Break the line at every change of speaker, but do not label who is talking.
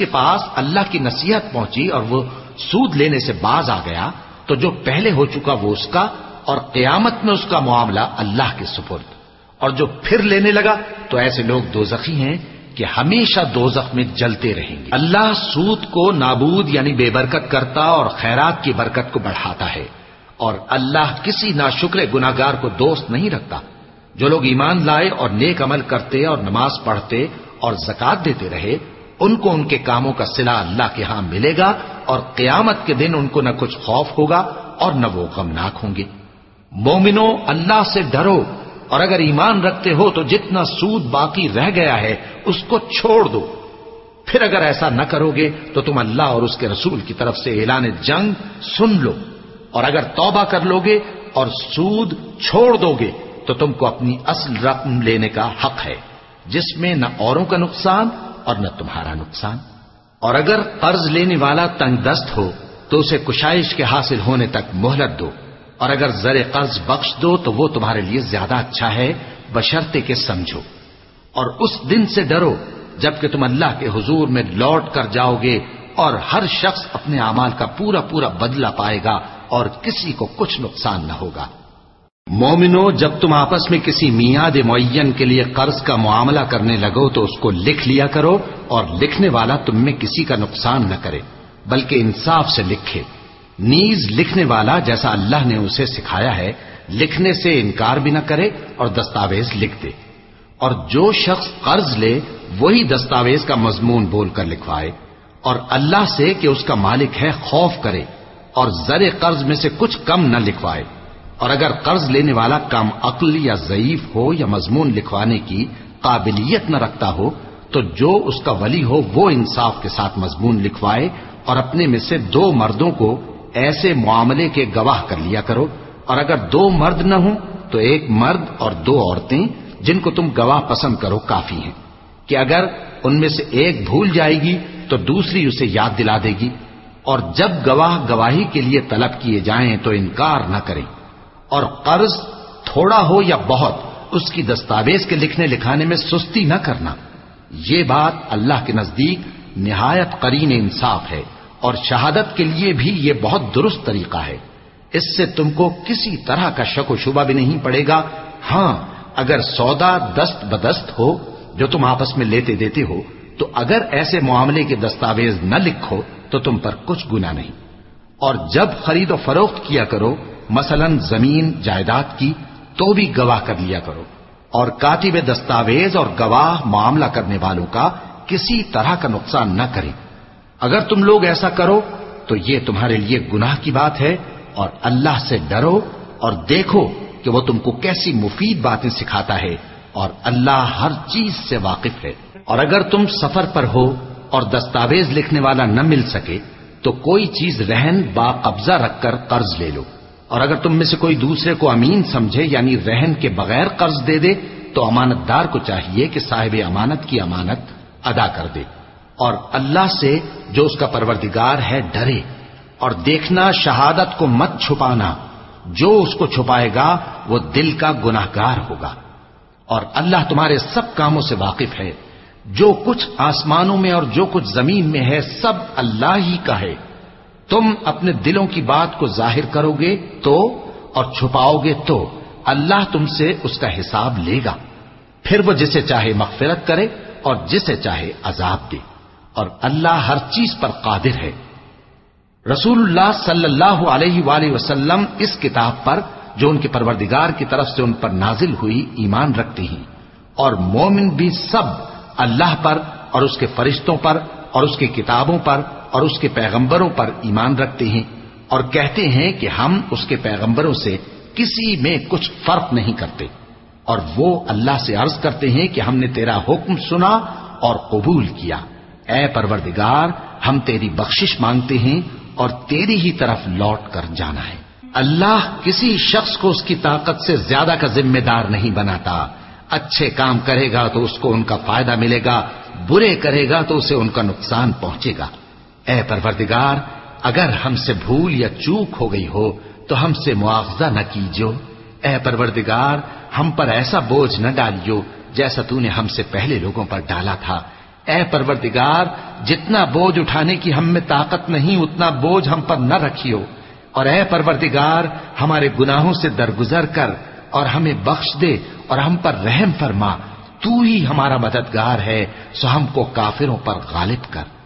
کے پاس اللہ کی نصیحت پہنچی اور وہ سود لینے سے باز آ گیا، تو جو پہلے ہو چکا وہ اس کا اور قیامت میں اس کا معاملہ اللہ کے سپرد۔ اور جو پھر لینے لگا، تو ایسے لوگ دو ہیں کہ ہمیشہ دو میں جلتے رہیں گے۔ اللہ سود کو نابود یعنی بے برکت کرتا اور خیرات کی برکت کو بڑھاتا ہے۔ اور اللہ کسی ناشکر گناگار کو دوست نہیں رکھتا۔ جو لوگ ایمان لائے اور نیک عمل کرتے اور نماز پڑھتے اور زکات دیتے رہے ان کو ان کے کاموں کا سلا اللہ کے ہاں ملے گا اور قیامت کے دن ان کو نہ کچھ خوف ہوگا اور نہ وہ غمناک ہوں گے۔ مومنو، اللہ سے ڈرو، اور اگر ایمان رکھتے ہو تو جتنا سود باقی رہ گیا ہے اس کو چھوڑ دو۔ پھر اگر ایسا نہ کرو گے تو تم اللہ اور اس کے رسول کی طرف سے اعلان جنگ سن لو۔ اور اگر توبہ کر لو گے اور سود چھوڑ دو گے تو تم کو اپنی اصل رقم لینے کا حق ہے، جس میں نہ اوروں کا نقصان اور نہ تمہارا نقصان۔ اور اگر قرض لینے والا تنگ دست ہو، تو اسے کشائش کے حاصل ہونے تک مہلت دو۔ اور اگر زر قرض بخش دو، تو وہ تمہارے لیے زیادہ اچھا ہے بشرتے کے سمجھو۔ اور اس دن سے ڈرو، جبکہ تم اللہ کے حضور میں لوٹ کر جاؤ گے اور ہر شخص اپنے اعمال کا پورا پورا بدلہ پائے گا اور کسی کو کچھ نقصان نہ ہوگا۔ مومنو، جب تم آپس میں کسی میاد معین کے لیے قرض کا معاملہ کرنے لگو تو اس کو لکھ لیا کرو اور لکھنے والا تم میں کسی کا نقصان نہ کرے، بلکہ انصاف سے لکھے۔ نیز لکھنے والا جیسا اللہ نے اسے سکھایا ہے، لکھنے سے انکار بھی نہ کرے اور دستاویز لکھ دے۔ اور جو شخص قرض لے، وہی دستاویز کا مضمون بول کر لکھوائے۔ اور اللہ سے کہ اس کا مالک ہے، خوف کرے اور زر قرض میں سے کچھ کم نہ لکھوائے۔ اور اگر قرض لینے والا کم عقل یا ضعیف ہو یا مضمون لکھوانے کی قابلیت نہ رکھتا ہو، تو جو اس کا ولی ہو وہ انصاف کے ساتھ مضمون لکھوائے اور اپنے میں سے دو مردوں کو ایسے معاملے کے گواہ کر لیا کرو۔ اور اگر دو مرد نہ ہوں، تو ایک مرد اور دو عورتیں، جن کو تم گواہ پسند کرو، کافی ہیں۔ کہ اگر ان میں سے ایک بھول جائے گی، تو دوسری اسے یاد دلا دے گی۔ اور جب گواہ گواہی کے لیے طلب کیے جائیں، تو انکار نہ کریں۔ اور قرض تھوڑا ہو یا بہت، اس کی دستاویز کے لکھنے لکھانے میں سستی نہ کرنا۔ یہ بات اللہ کے نزدیک نہایت قرین انصاف ہے اور شہادت کے لیے بھی یہ بہت درست طریقہ ہے۔ اس سے تم کو کسی طرح کا شک و شبہ بھی نہیں پڑے گا۔ ہاں اگر سودا دست بدست ہو، جو تم آپس میں لیتے دیتے ہو، تو اگر ایسے معاملے کے دستاویز نہ لکھو، تو تم پر کچھ گنا نہیں۔ اور جب خرید و فروخت کیا کرو مثلا زمین جائیداد کی تو بھی گواہ کر لیا کرو اور کاتب دستاویز اور گواہ معاملہ کرنے والوں کا کسی طرح کا نقصان نہ کریں۔ اگر تم لوگ ایسا کرو تو یہ تمہارے لیے گناہ کی بات ہے اور اللہ سے ڈرو اور دیکھو کہ وہ تم کو کیسی مفید باتیں سکھاتا ہے اور اللہ ہر چیز سے واقف ہے۔ اور اگر تم سفر پر ہو اور دستاویز لکھنے والا نہ مل سکے تو کوئی چیز رہن با قبضہ رکھ کر قرض لے لو۔ اور اگر تم میں سے کوئی دوسرے کو امین سمجھے یعنی رہن کے بغیر قرض دے دے، تو امانت دار کو چاہیے کہ صاحب امانت کی امانت ادا کر دے۔ اور اللہ سے جو اس کا پروردگار ہے، ڈرے۔ اور دیکھنا، شہادت کو مت چھپانا۔ جو اس کو چھپائے گا، وہ دل کا گناہ گار ہوگا۔ اور اللہ تمہارے سب کاموں سے واقف ہے۔ جو کچھ آسمانوں میں اور جو کچھ زمین میں ہے، سب اللہ ہی کا ہے۔ تم اپنے دلوں کی بات کو ظاہر کرو گے تو اور چھپاؤ گے تو اللہ تم سے اس کا حساب لے گا۔ پھر وہ جسے چاہے مغفرت کرے اور جسے چاہے عذاب دے۔ اور اللہ ہر چیز پر قادر ہے۔ رسول اللہ صلی اللہ علیہ وآلہ وسلم اس کتاب پر جو ان کے پروردگار کی طرف سے ان پر نازل ہوئی ایمان رکھتے ہیں۔ اور مومن بھی سب اللہ پر اور اس کے فرشتوں پر اور اس کی کتابوں پر اور اس کے پیغمبروں پر ایمان رکھتے ہیں اور کہتے ہیں کہ ہم اس کے پیغمبروں سے کسی میں کچھ فرق نہیں کرتے اور وہ اللہ سے عرض کرتے ہیں کہ ہم نے تیرا حکم سنا اور قبول کیا۔ اے پروردگار، ہم تیری بخشش مانگتے ہیں اور تیری ہی طرف لوٹ کر جانا ہے۔ اللہ کسی شخص کو اس کی طاقت سے زیادہ کا ذمہ دار نہیں بناتا۔ اچھے کام کرے گا تو اس کو ان کا فائدہ ملے گا، برے کرے گا تو اسے ان کا نقصان پہنچے گا۔ اے پروردگار، اگر ہم سے بھول یا چوک ہو گئی ہو، تو ہم سے معاوضہ نہ کیجو اے پروردگار، ہم پر ایسا بوجھ نہ ڈالیو جیسا تو نے ہم سے پہلے لوگوں پر ڈالا تھا۔ اے پروردگار، جتنا بوجھ اٹھانے کی ہم میں طاقت نہیں، اتنا بوجھ ہم پر نہ رکھیو۔ اور اے پروردگار، ہمارے گناہوں سے درگزر کر اور ہمیں بخش دے اور ہم پر رحم فرما۔ تو ہی ہمارا مددگار ہے، سو ہم کو کافروں پر غالب کر۔